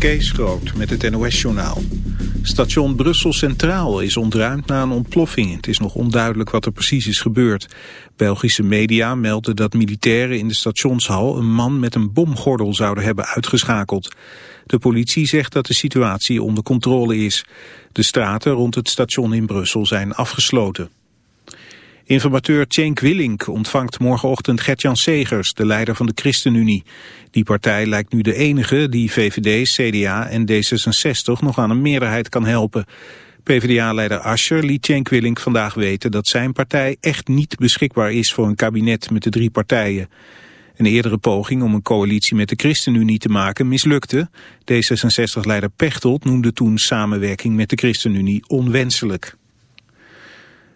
Kees Groot met het NOS-journaal. Station Brussel Centraal is ontruimd na een ontploffing. Het is nog onduidelijk wat er precies is gebeurd. Belgische media melden dat militairen in de stationshal... een man met een bomgordel zouden hebben uitgeschakeld. De politie zegt dat de situatie onder controle is. De straten rond het station in Brussel zijn afgesloten. Informateur Cenk Willink ontvangt morgenochtend Gertjan Segers, de leider van de ChristenUnie. Die partij lijkt nu de enige die VVD, CDA en D66 nog aan een meerderheid kan helpen. PvdA-leider Ascher liet Cenk Willink vandaag weten dat zijn partij echt niet beschikbaar is voor een kabinet met de drie partijen. Een eerdere poging om een coalitie met de ChristenUnie te maken mislukte. D66-leider Pechtold noemde toen samenwerking met de ChristenUnie onwenselijk.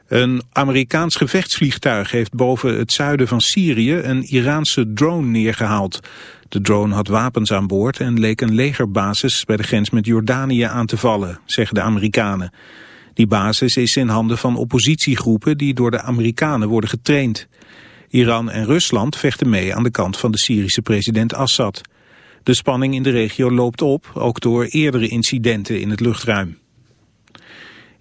Een Amerikaans gevechtsvliegtuig heeft boven het zuiden van Syrië een Iraanse drone neergehaald. De drone had wapens aan boord en leek een legerbasis bij de grens met Jordanië aan te vallen, zeggen de Amerikanen. Die basis is in handen van oppositiegroepen die door de Amerikanen worden getraind. Iran en Rusland vechten mee aan de kant van de Syrische president Assad. De spanning in de regio loopt op, ook door eerdere incidenten in het luchtruim.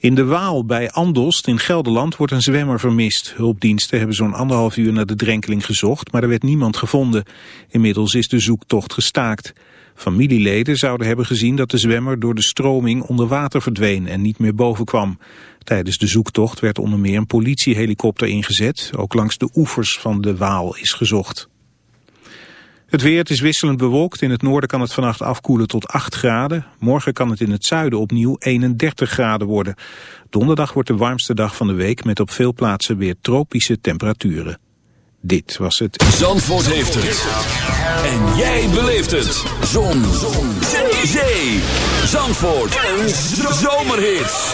In de Waal bij Andost in Gelderland wordt een zwemmer vermist. Hulpdiensten hebben zo'n anderhalf uur naar de drenkeling gezocht, maar er werd niemand gevonden. Inmiddels is de zoektocht gestaakt. Familieleden zouden hebben gezien dat de zwemmer door de stroming onder water verdween en niet meer boven kwam. Tijdens de zoektocht werd onder meer een politiehelikopter ingezet. Ook langs de oevers van de Waal is gezocht. Het weer is wisselend bewolkt. In het noorden kan het vannacht afkoelen tot 8 graden. Morgen kan het in het zuiden opnieuw 31 graden worden. Donderdag wordt de warmste dag van de week met op veel plaatsen weer tropische temperaturen. Dit was het. Zandvoort heeft het. En jij beleeft het. Zon. Zon. Zee. Zandvoort. Een zomerhit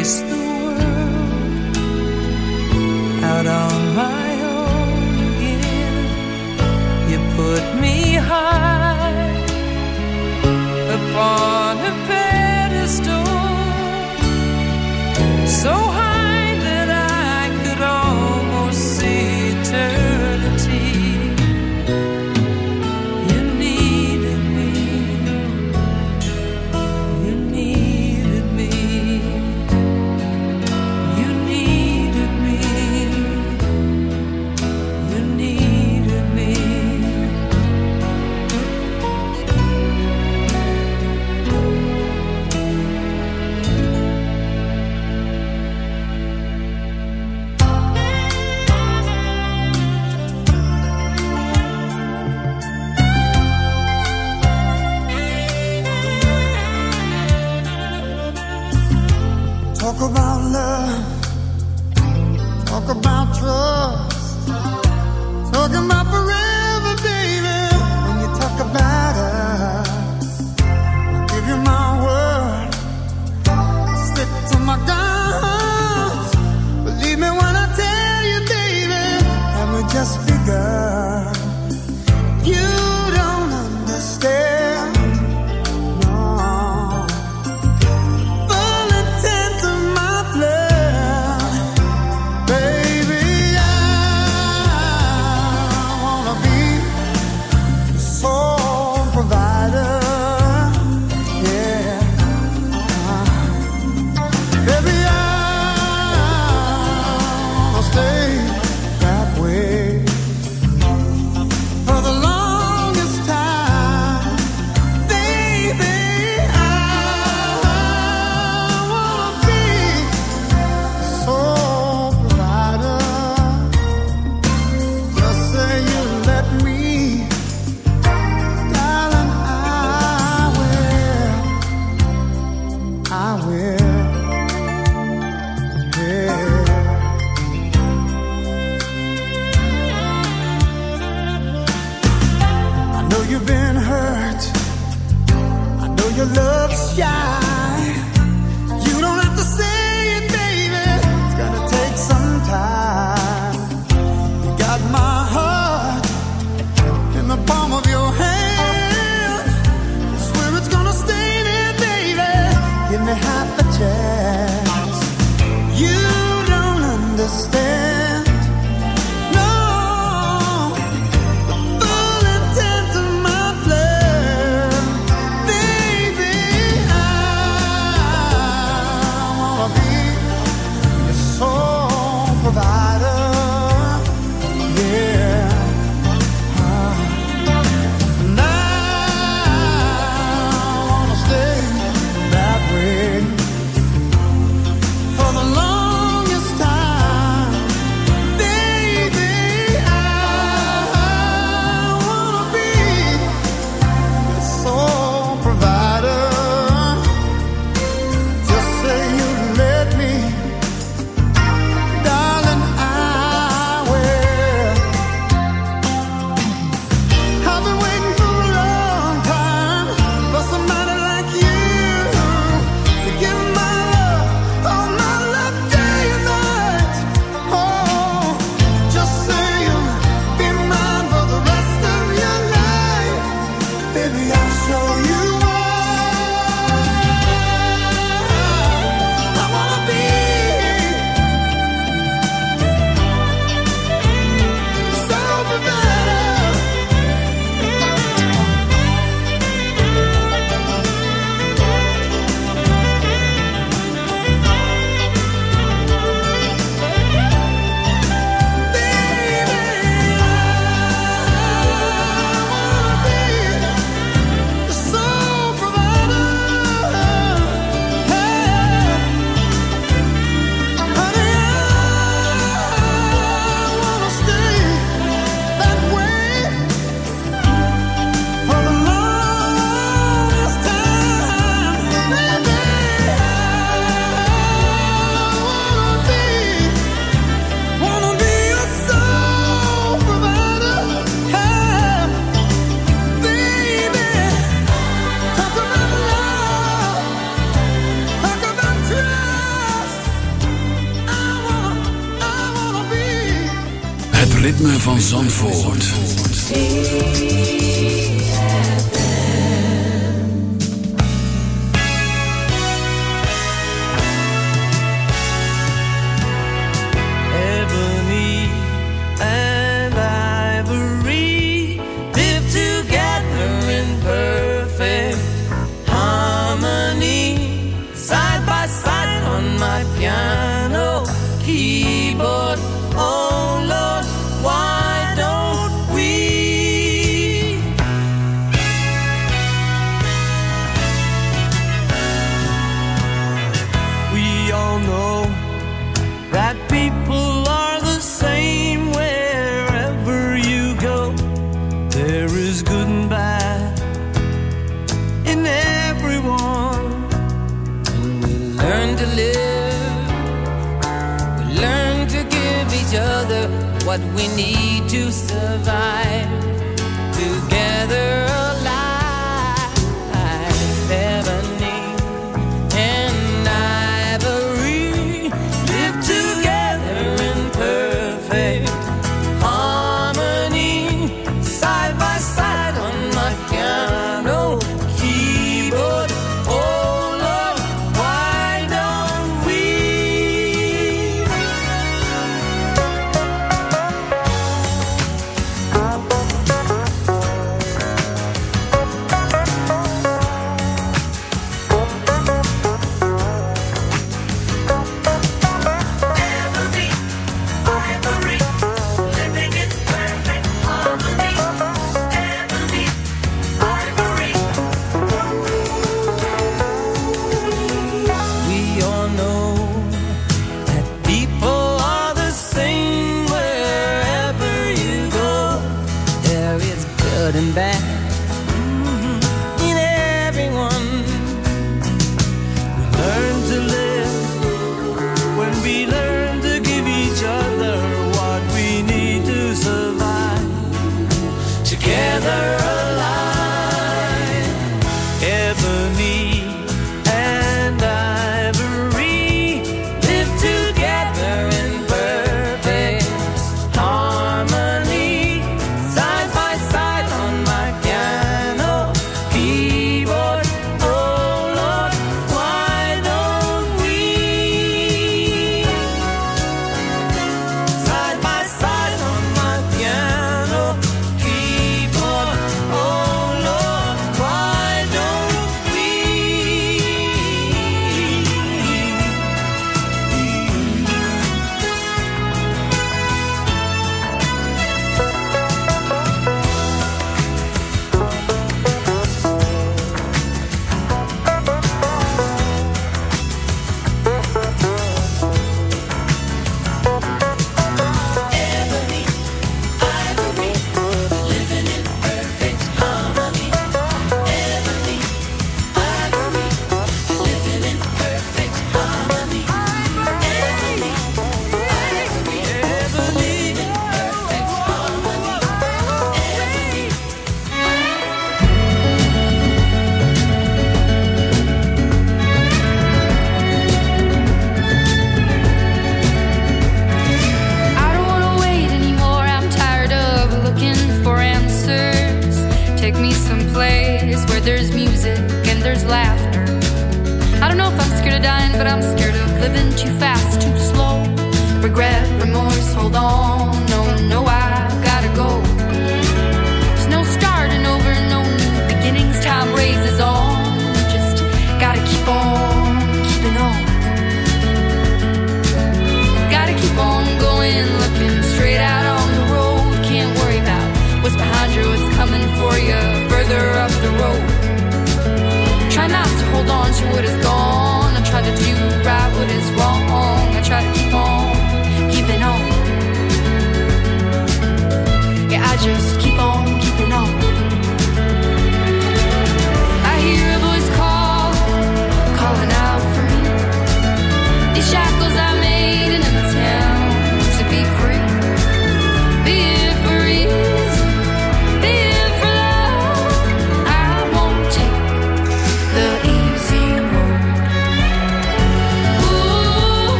Cristo.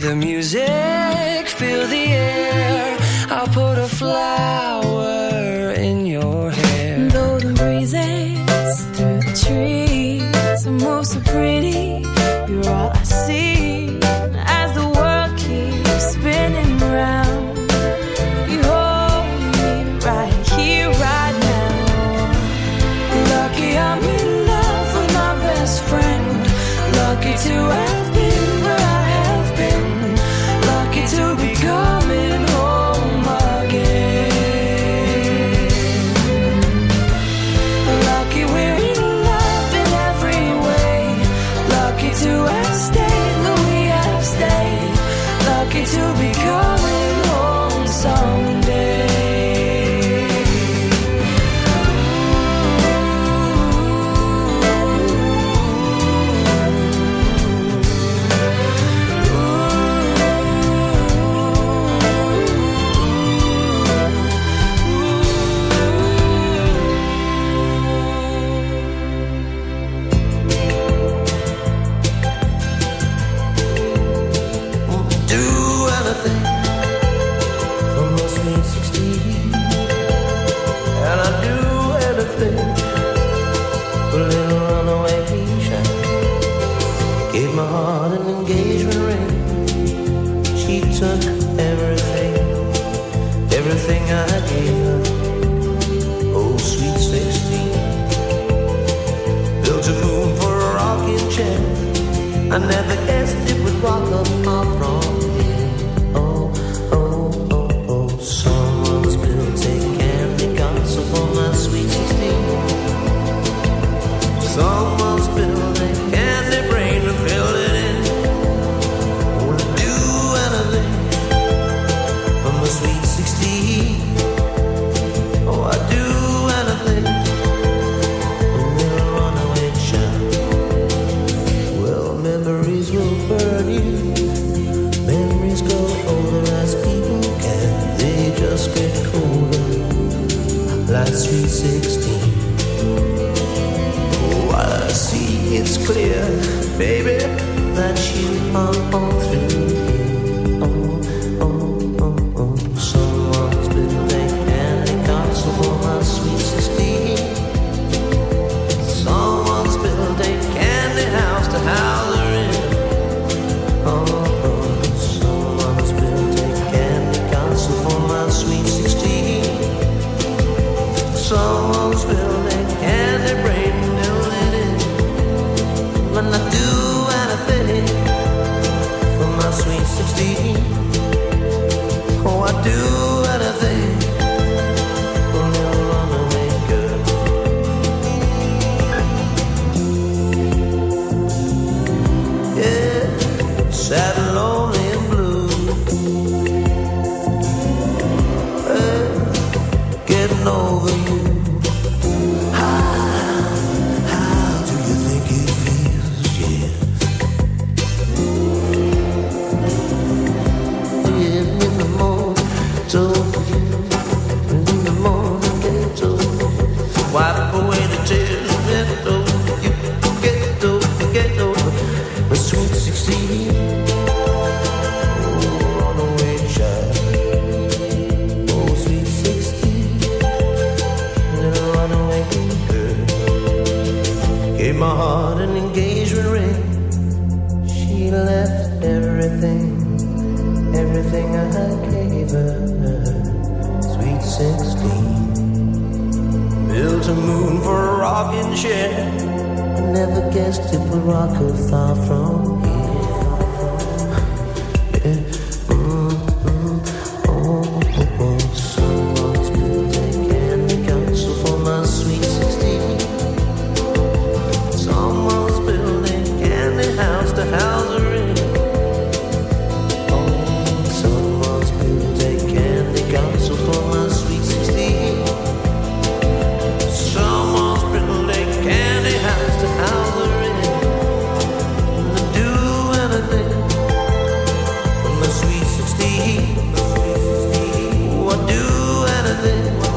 The music, living.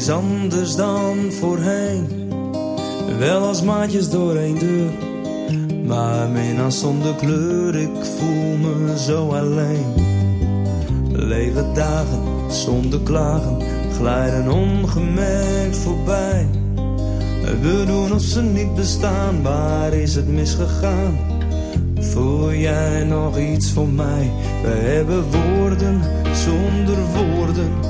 is anders dan voorheen. Wel als maatjes door een deur, maar minnaars zonder kleur. Ik voel me zo alleen. leven dagen zonder klagen glijden ongemerkt voorbij. We doen of ze niet bestaan, waar is het misgegaan? Voel jij nog iets voor mij? We hebben woorden zonder woorden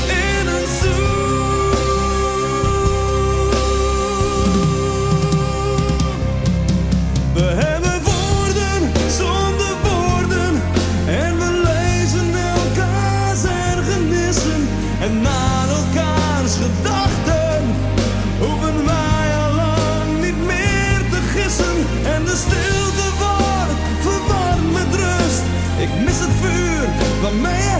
man.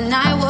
And I was